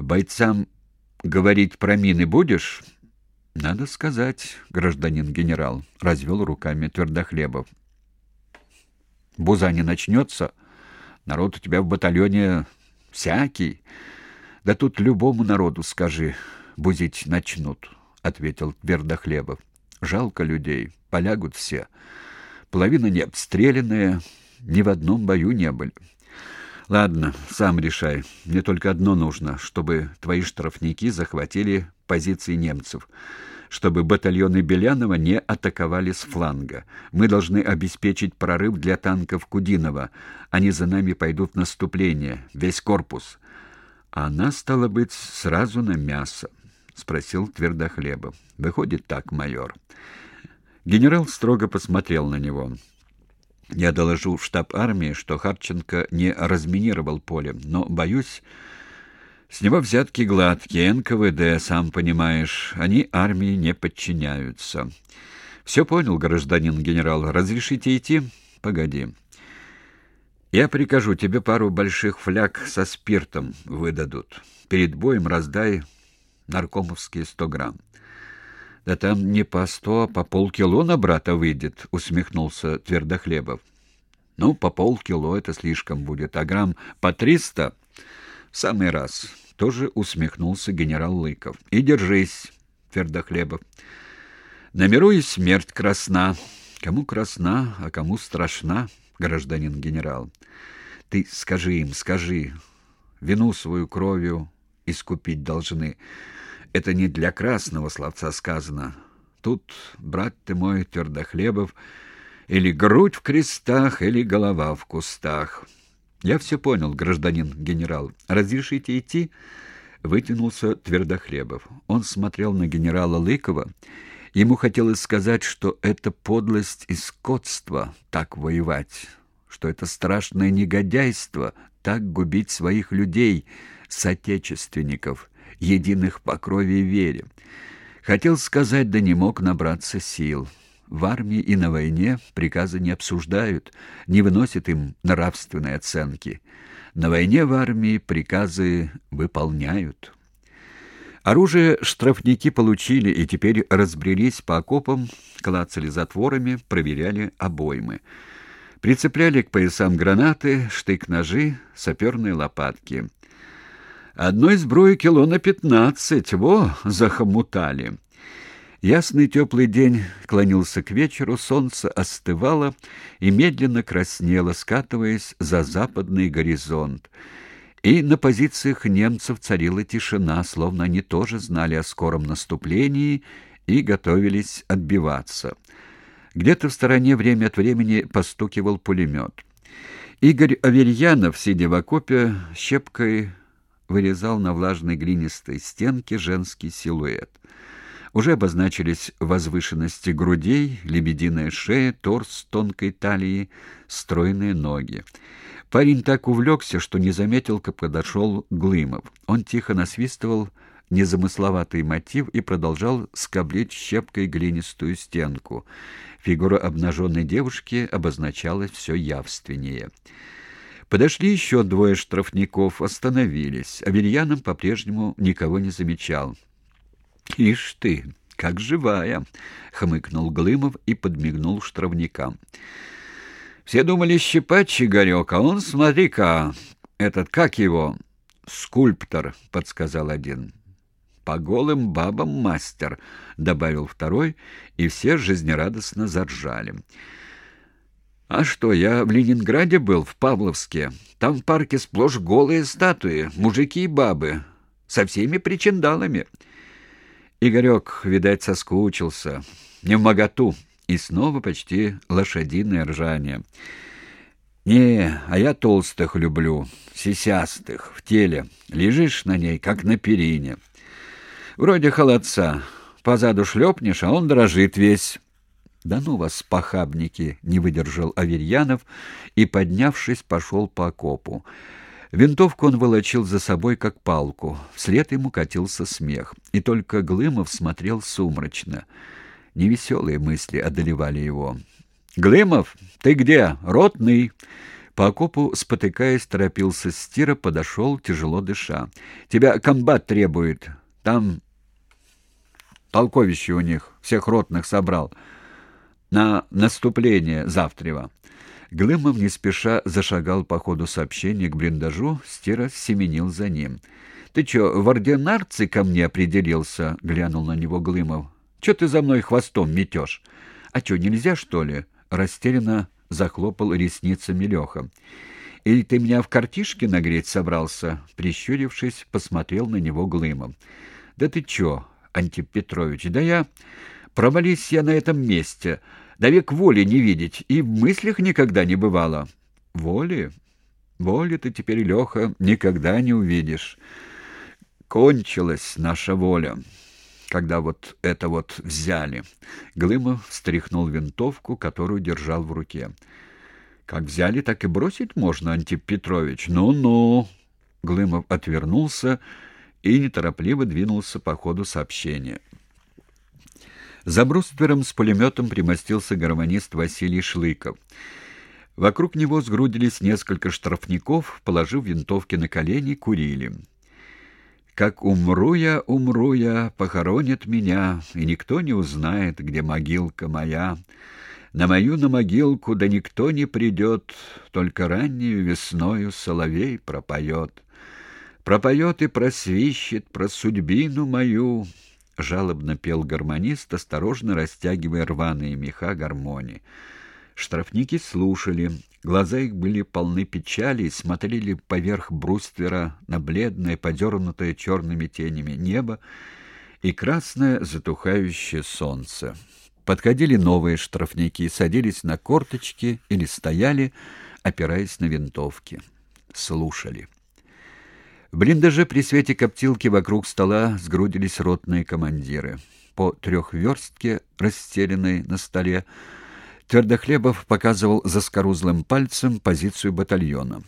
Бойцам говорить про мины будешь? Надо сказать, гражданин генерал, развел руками Твердохлебов. Буза не начнется, народ у тебя в батальоне всякий. Да тут любому народу скажи, бузить начнут, ответил Твердохлебов. Жалко людей, полягут все. Половина не обстрелянная, ни в одном бою не были. Ладно, сам решай. Мне только одно нужно, чтобы твои штрафники захватили позиции немцев, чтобы батальоны Белянова не атаковали с фланга. Мы должны обеспечить прорыв для танков Кудинова. Они за нами пойдут в наступление, весь корпус. А она, стало быть, сразу на мясо, — спросил Твердохлебов. — Выходит так, майор. Генерал строго посмотрел на него. Я доложу в штаб армии, что Харченко не разминировал поле, но, боюсь, с него взятки гладкие, НКВД, сам понимаешь, они армии не подчиняются. Все понял, гражданин генерал, разрешите идти? Погоди. Я прикажу, тебе пару больших фляг со спиртом выдадут. Перед боем раздай наркомовские сто грамм. Да там не по сто, а по полкило на брата выйдет, усмехнулся Твердохлебов. Ну, по полкило это слишком будет, а грамм по триста в самый раз. Тоже усмехнулся генерал Лыков. И держись, Твердохлебов. На миру и смерть красна. Кому красна, а кому страшна, гражданин генерал. Ты скажи им, скажи, вину свою кровью искупить должны. Это не для красного словца сказано. Тут, брат ты мой, Твердохлебов, или грудь в крестах, или голова в кустах. Я все понял, гражданин генерал. Разрешите идти? Вытянулся Твердохлебов. Он смотрел на генерала Лыкова. Ему хотелось сказать, что это подлость и скотство так воевать, что это страшное негодяйство так губить своих людей, соотечественников единых по крови и вере. Хотел сказать, да не мог набраться сил. В армии и на войне приказы не обсуждают, не выносят им нравственной оценки. На войне в армии приказы выполняют. Оружие штрафники получили и теперь разбрелись по окопам, клацали затворами, проверяли обоймы. Прицепляли к поясам гранаты, штык-ножи, саперные лопатки — Одной сбруи кило на пятнадцать, во, захомутали. Ясный теплый день клонился к вечеру, солнце остывало и медленно краснело, скатываясь за западный горизонт. И на позициях немцев царила тишина, словно они тоже знали о скором наступлении и готовились отбиваться. Где-то в стороне время от времени постукивал пулемет. Игорь Аверьянов, сидя в окопе, щепкой вырезал на влажной глинистой стенке женский силуэт. Уже обозначились возвышенности грудей, лебединая шея, торс тонкой талии, стройные ноги. Парень так увлекся, что не заметил, как подошел Глымов. Он тихо насвистывал незамысловатый мотив и продолжал скоблить щепкой глинистую стенку. Фигура обнаженной девушки обозначалась все явственнее. Подошли еще двое штрафников, остановились. Аверьянов по-прежнему никого не замечал. «Ишь ты, как живая!» — хмыкнул Глымов и подмигнул штрафникам. «Все думали щипать Чигарек, а он, смотри-ка, этот, как его, скульптор», — подсказал один. «По голым бабам мастер», — добавил второй, и все жизнерадостно заржали. А что, я в Ленинграде был, в Павловске. Там в парке сплошь голые статуи, мужики и бабы, со всеми причиндалами. Игорек, видать, соскучился. Не в моготу. И снова почти лошадиное ржание. «Не, а я толстых люблю, сисястых, в теле. Лежишь на ней, как на перине. Вроде холодца. Позаду шлепнешь, а он дрожит весь». «Да ну вас, похабники!» — не выдержал Аверьянов и, поднявшись, пошел по окопу. Винтовку он волочил за собой, как палку. Вслед ему катился смех. И только Глымов смотрел сумрачно. Невеселые мысли одолевали его. «Глымов, ты где? Ротный!» По окопу, спотыкаясь, торопился Стира, подошел, тяжело дыша. «Тебя комбат требует. Там полковище у них, всех ротных собрал. На наступление завтрева». Глымов не спеша зашагал по ходу сообщения к блиндажу, Стира семенил за ним. «Ты чё, в ординарцы ко мне определился?» — глянул на него Глымов. «Чё ты за мной хвостом метёшь? А чё, нельзя, что ли?» Растерянно захлопал ресницами Леха. «Или ты меня в картишке нагреть собрался?» Прищурившись, посмотрел на него Глымов. «Да ты чё, Антип Петрович, да я... Провались я на этом месте, да век воли не видеть, и в мыслях никогда не бывало». «Воли? Воли ты теперь, Леха, никогда не увидишь. Кончилась наша воля» когда вот это вот взяли. Глымов встряхнул винтовку, которую держал в руке. Как взяли, так и бросить можно, Антип Петрович. Ну-ну. Глымов отвернулся и неторопливо двинулся по ходу сообщения. За бруствером с пулеметом примостился гармонист Василий Шлыков. Вокруг него сгрудились несколько штрафников, положив винтовки на колени, курили. Как умру я, умру я, похоронят меня, и никто не узнает, где могилка моя. На мою на могилку да никто не придет, только раннюю весною соловей пропоет. Пропоет и просвищет про судьбину мою, — жалобно пел гармонист, осторожно растягивая рваные меха гармонии. Штрафники слушали. Глаза их были полны печали и смотрели поверх бруствера на бледное, подернутое черными тенями небо и красное затухающее солнце. Подходили новые штрафники, садились на корточки или стояли, опираясь на винтовки. Слушали. В блиндаже при свете коптилки вокруг стола сгрудились ротные командиры. По трехверстке, расстеленной на столе, Твердохлебов показывал заскорузлым пальцем позицию батальона.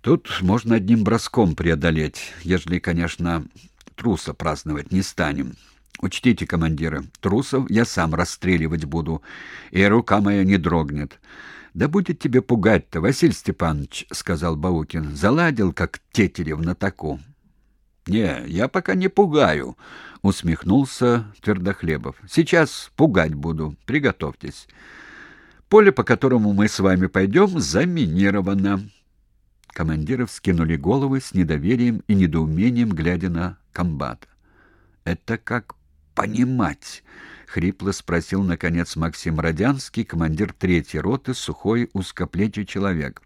Тут можно одним броском преодолеть, ежели, конечно, труса праздновать не станем. Учтите, командиры, трусов я сам расстреливать буду, и рука моя не дрогнет. Да будет тебе пугать-то, Василий Степанович, сказал Баукин. Заладил как тетерев на таку. Не, я пока не пугаю, усмехнулся Твердохлебов. Сейчас пугать буду. Приготовьтесь. Поле, по которому мы с вами пойдем, заминировано. Командиры вскинули головы с недоверием и недоумением, глядя на комбата. Это как понимать? Хрипло спросил наконец Максим Родянский, командир третьей роты, сухой узкоплечий человек.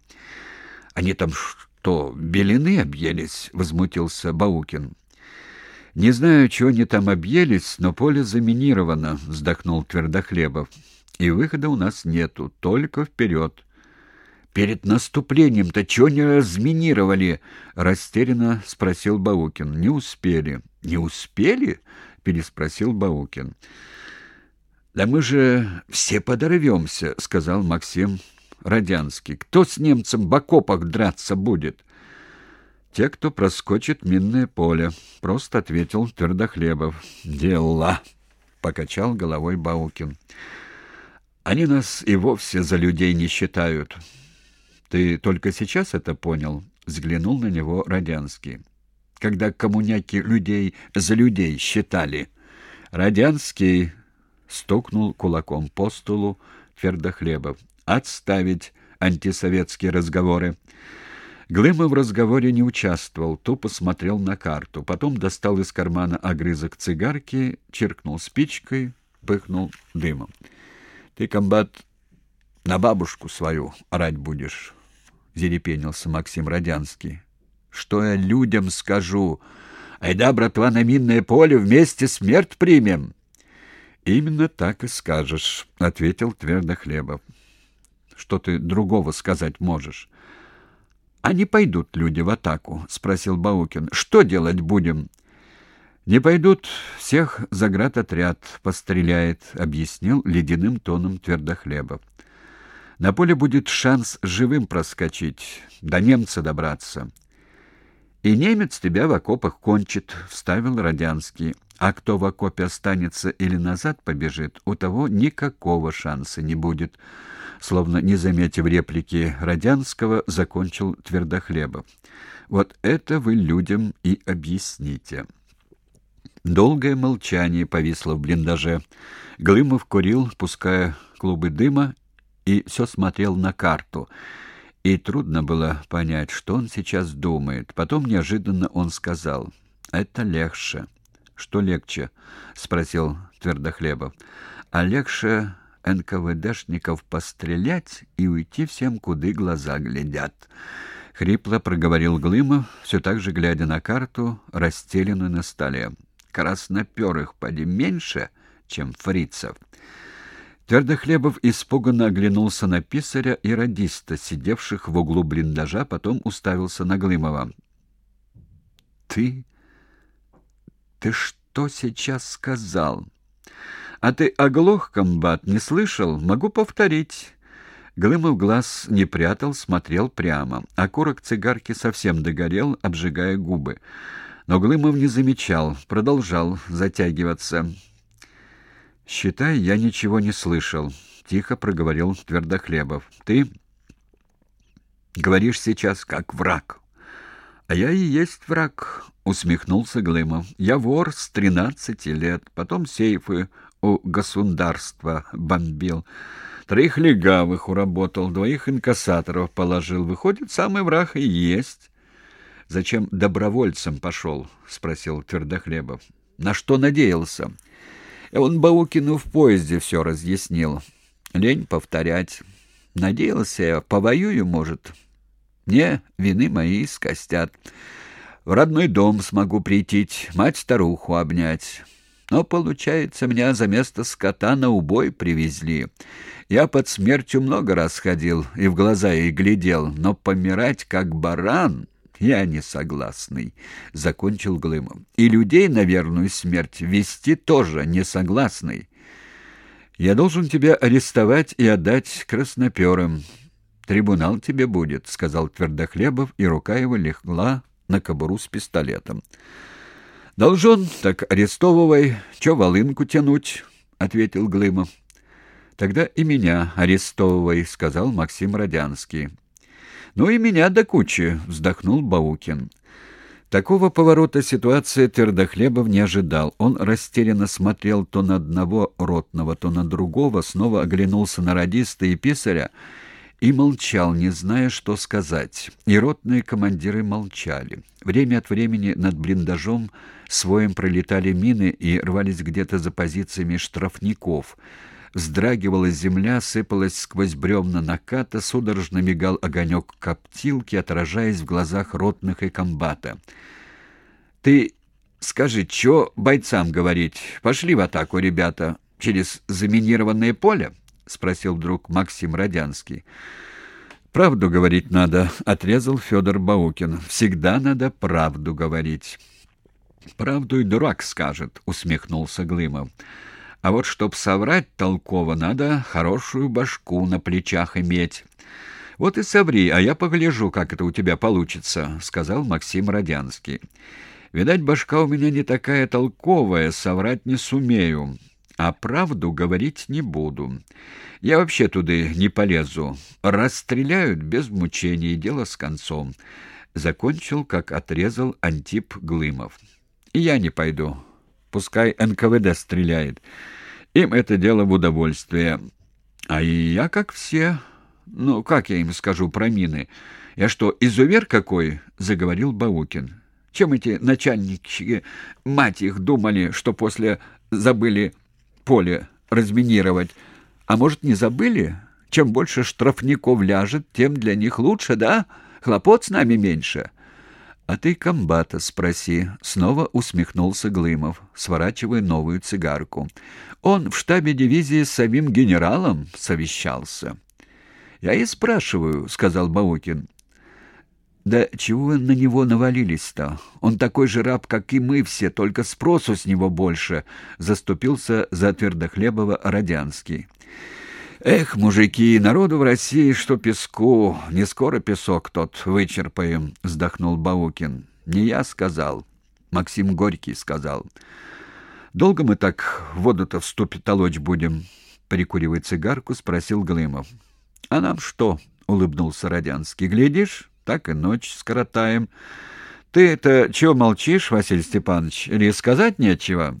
Они там что, белины объелись?» — возмутился Баукин. «Не знаю, чего они там объелись, но поле заминировано», — вздохнул Твердохлебов. «И выхода у нас нету, только вперед». «Перед наступлением-то чего не разминировали?» — растерянно спросил Баукин. «Не успели». «Не успели?» — переспросил Баукин. «Да мы же все подорвемся», — сказал Максим Родянский. Кто с немцем в окопах драться будет? Те, кто проскочит минное поле, просто ответил Твердохлебов. Дела, покачал головой Баукин. Они нас и вовсе за людей не считают. Ты только сейчас это понял? взглянул на него Родянский. Когда коммуняки людей за людей считали. Родянский стукнул кулаком по столу Твердохлебов отставить антисоветские разговоры. Глыма в разговоре не участвовал, тупо смотрел на карту. Потом достал из кармана огрызок цигарки, чиркнул спичкой, пыхнул дымом. — Ты, комбат, на бабушку свою орать будешь, — зерепенился Максим Родянский. — Что я людям скажу? Айда, братва, на минное поле вместе смерть примем. — Именно так и скажешь, — ответил Твердохлебов что ты другого сказать можешь. — А не пойдут люди в атаку? — спросил Баукин. — Что делать будем? — Не пойдут, всех заградотряд постреляет, — объяснил ледяным тоном Твердохлебов. — На поле будет шанс живым проскочить, до немца добраться. — И немец тебя в окопах кончит, — вставил Родянский. А кто в окопе останется или назад побежит, у того никакого шанса не будет. словно не заметив реплики Родянского, закончил Твердохлеба. Вот это вы людям и объясните. Долгое молчание повисло в блиндаже. Глымов курил, пуская клубы дыма, и все смотрел на карту. И трудно было понять, что он сейчас думает. Потом неожиданно он сказал: "Это легче". "Что легче?" спросил Твердохлебов. "А легче НКВДшников пострелять и уйти всем, куды глаза глядят". Хрипло проговорил Глымов, все так же глядя на карту, расстеленную на столе красноперых поди меньше, чем фрицев. Твердохлебов испуганно оглянулся на писаря и радиста, сидевших в углу блиндажа, потом уставился на Глымова. «Ты... ты что сейчас сказал?» «А ты оглох, комбат, не слышал? Могу повторить». Глымов глаз не прятал, смотрел прямо. Окурок цигарки совсем догорел, обжигая губы. Но Глымов не замечал, продолжал затягиваться. «Считай, я ничего не слышал», — тихо проговорил Твердохлебов. «Ты говоришь сейчас как враг». «А я и есть враг», — усмехнулся Глымов. «Я вор с тринадцати лет, потом сейфы у государства бомбил». Троих легавых уработал, двоих инкассаторов положил. Выходит, самый враг и есть. Зачем добровольцем пошел? — спросил Твердохлебов. — На что надеялся? Он Баукину в поезде все разъяснил. Лень повторять. Надеялся я, повоюю, может. Не, вины мои скостят. В родной дом смогу прийти, мать-старуху обнять. Но, получается, меня за место скота на убой привезли. Я под смертью много раз ходил и в глаза ей глядел, но помирать как баран я не согласный, закончил Глымов. И людей на верную смерть вести тоже не согласный. Я должен тебя арестовать и отдать красноперым. Трибунал тебе будет, сказал Твердохлебов, и рука его легла на кобуру с пистолетом. Должен, так арестовывай, чё волынку тянуть, ответил Глымов. Тогда и меня арестовывай, сказал Максим Родянский. «Ну и меня до кучи», — вздохнул Баукин. Такого поворота ситуации Твердохлебов не ожидал. Он растерянно смотрел то на одного ротного, то на другого, снова оглянулся на радиста и писаря и молчал, не зная, что сказать. И ротные командиры молчали. Время от времени над блиндажом своим пролетали мины и рвались где-то за позициями штрафников — Вздрагивала земля, сыпалась сквозь бревна наката, судорожно мигал огонек коптилки, отражаясь в глазах ротных и комбата. «Ты скажи, что бойцам говорить? Пошли в атаку, ребята, через заминированное поле?» — спросил вдруг Максим Родянский. «Правду говорить надо», — отрезал Федор Баукин. «Всегда надо правду говорить». «Правду и дурак скажет», — усмехнулся Глымов. А вот чтоб соврать толково, надо хорошую башку на плечах иметь. Вот и соври, а я погляжу, как это у тебя получится, сказал Максим Родянский. Видать, башка у меня не такая толковая, соврать не сумею, а правду говорить не буду. Я вообще туда не полезу. Расстреляют без мучений, дело с концом. Закончил, как отрезал Антип Глымов. И я не пойду. Пускай НКВД стреляет. Им это дело в удовольствие. А и я, как все... Ну, как я им скажу про мины? Я что, изувер какой? — заговорил Баукин. Чем эти начальники, мать их, думали, что после забыли поле разминировать? А может, не забыли? Чем больше штрафников ляжет, тем для них лучше, да? Хлопот с нами меньше. — «А ты комбата спроси», — снова усмехнулся Глымов, сворачивая новую цигарку. «Он в штабе дивизии с самим генералом совещался». «Я и спрашиваю», — сказал Баукин. «Да чего вы на него навалились-то? Он такой же раб, как и мы все, только спросу с него больше», — заступился за Твердохлебова Родянский. Эх, мужики, народу в России что песку, не скоро песок тот вычерпаем, вздохнул Баукин. Не я сказал, Максим Горький сказал. Долго мы так воду-то в ступе толочь будем? Прикуривая цигарку, спросил Глымов. А нам что? улыбнулся Родянский. Глядишь, так и ночь скоротаем. Ты это чего молчишь, Василий Степанович? Или сказать нечего?